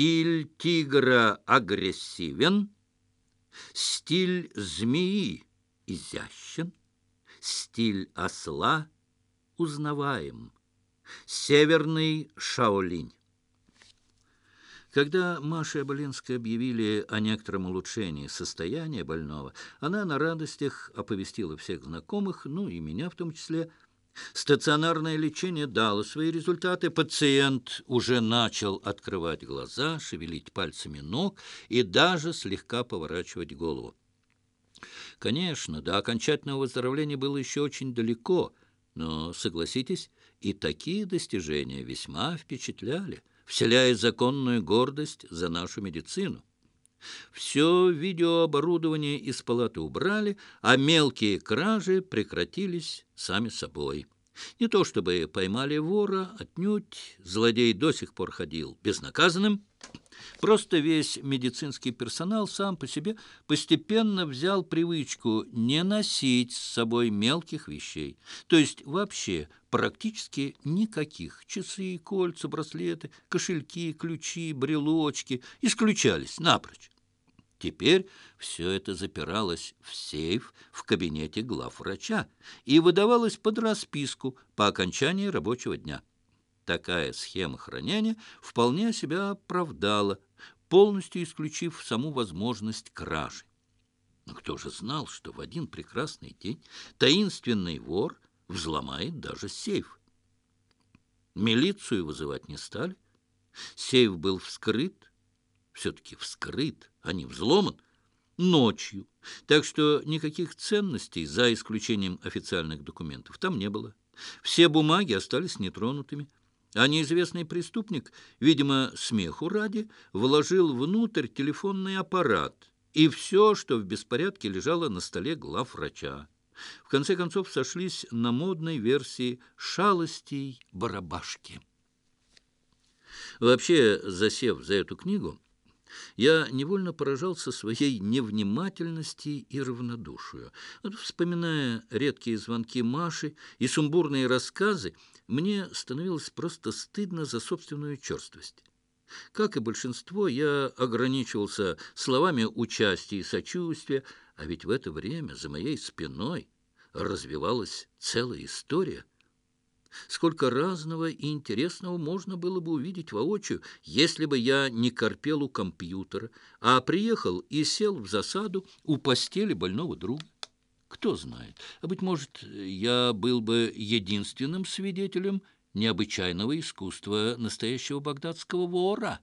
Стиль тигра агрессивен, стиль змеи изящен, стиль осла узнаваем. Северный Шаолинь. Когда Маше Оболенской объявили о некотором улучшении состояния больного, она на радостях оповестила всех знакомых, ну и меня в том числе. Стационарное лечение дало свои результаты. Пациент уже начал открывать глаза, шевелить пальцами ног и даже слегка поворачивать голову. Конечно, до окончательного выздоровления было еще очень далеко, но, согласитесь, и такие достижения весьма впечатляли вселяя законную гордость за нашу медицину. Все видеооборудование из палаты убрали, а мелкие кражи прекратились сами собой. Не то чтобы поймали вора, отнюдь, злодей до сих пор ходил безнаказанным, Просто весь медицинский персонал сам по себе постепенно взял привычку не носить с собой мелких вещей. То есть вообще практически никаких. Часы, кольца, браслеты, кошельки, ключи, брелочки исключались напрочь. Теперь все это запиралось в сейф в кабинете главврача и выдавалось под расписку по окончании рабочего дня. Такая схема хранения вполне себя оправдала, полностью исключив саму возможность кражи. Но кто же знал, что в один прекрасный день таинственный вор взломает даже сейф? Милицию вызывать не стали. Сейф был вскрыт, все-таки вскрыт, а не взломан, ночью. Так что никаких ценностей, за исключением официальных документов, там не было. Все бумаги остались нетронутыми. А неизвестный преступник, видимо, смеху ради, вложил внутрь телефонный аппарат и все, что в беспорядке лежало на столе главврача. В конце концов сошлись на модной версии шалостей барабашки. Вообще, засев за эту книгу, я невольно поражался своей невнимательности и равнодушию. Вспоминая редкие звонки Маши и сумбурные рассказы, мне становилось просто стыдно за собственную черствость. Как и большинство, я ограничивался словами участия и сочувствия, а ведь в это время за моей спиной развивалась целая история, Сколько разного и интересного можно было бы увидеть воочию, если бы я не корпел у компьютера, а приехал и сел в засаду у постели больного друга. Кто знает, а, быть может, я был бы единственным свидетелем необычайного искусства настоящего багдадского вора.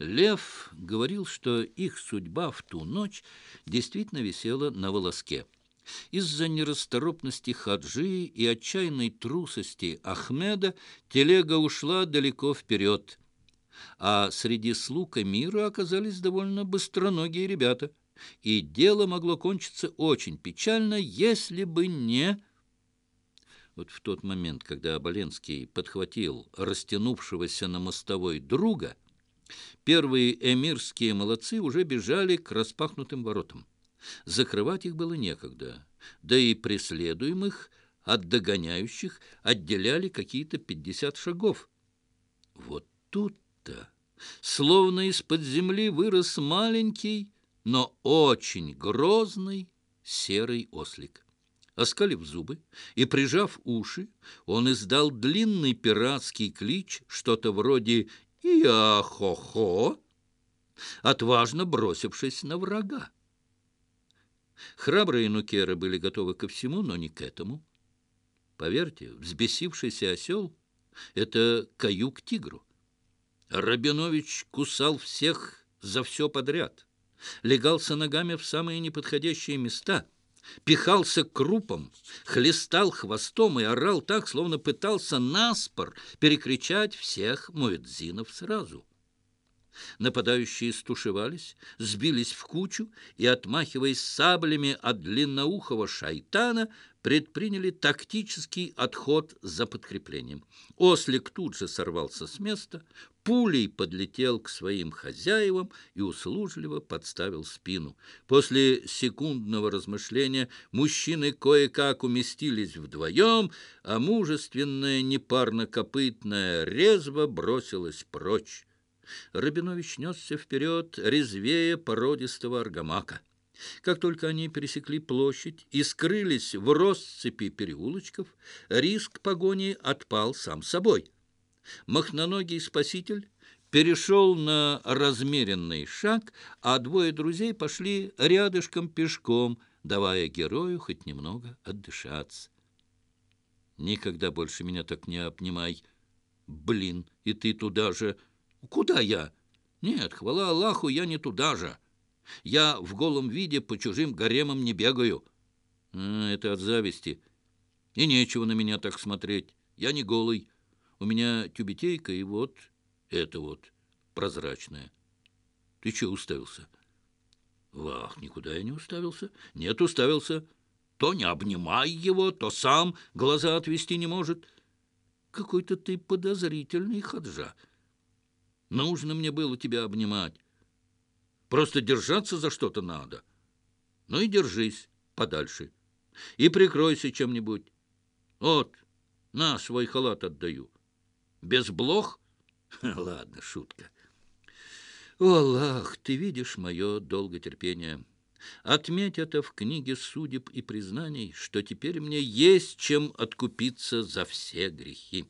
Лев говорил, что их судьба в ту ночь действительно висела на волоске. Из-за нерасторопности Хаджи и отчаянной трусости Ахмеда телега ушла далеко вперед, а среди слуг мира оказались довольно быстроногие ребята, и дело могло кончиться очень печально, если бы не... Вот в тот момент, когда Оболенский подхватил растянувшегося на мостовой друга, первые эмирские молодцы уже бежали к распахнутым воротам. Закрывать их было некогда, да и преследуемых от догоняющих отделяли какие-то пятьдесят шагов. Вот тут-то, словно из-под земли, вырос маленький, но очень грозный серый ослик. Оскалив зубы и прижав уши, он издал длинный пиратский клич, что-то вроде «Я-хо-хо», отважно бросившись на врага. Храбрые нукеры были готовы ко всему, но не к этому. Поверьте, взбесившийся осел — это каюк тигру. Рабинович кусал всех за все подряд, легался ногами в самые неподходящие места, пихался крупом, хлестал хвостом и орал так, словно пытался наспор перекричать всех муэдзинов сразу. Нападающие стушевались, сбились в кучу и, отмахиваясь саблями от длинноухого шайтана, предприняли тактический отход за подкреплением. Ослик тут же сорвался с места, пулей подлетел к своим хозяевам и услужливо подставил спину. После секундного размышления мужчины кое-как уместились вдвоем, а мужественная непарнокопытная резво бросилась прочь. Рабинович несся вперед резвее породистого аргамака. Как только они пересекли площадь и скрылись в россыпи переулочков, риск погони отпал сам собой. Махноногий спаситель перешел на размеренный шаг, а двое друзей пошли рядышком пешком, давая герою хоть немного отдышаться. «Никогда больше меня так не обнимай. Блин, и ты туда же. Куда я? Нет, хвала Аллаху, я не туда же». Я в голом виде по чужим гаремам не бегаю. А, это от зависти. И нечего на меня так смотреть. Я не голый. У меня тюбетейка и вот это вот прозрачная. Ты че уставился? Вах, никуда я не уставился. Нет, уставился. То не обнимай его, то сам глаза отвести не может. Какой-то ты подозрительный, Хаджа. Нужно мне было тебя обнимать. Просто держаться за что-то надо. Ну и держись подальше. И прикройся чем-нибудь. Вот, на, свой халат отдаю. Без блох? Ладно, шутка. О, Аллах, ты видишь мое долготерпение. Отметь это в книге судеб и признаний, что теперь мне есть чем откупиться за все грехи.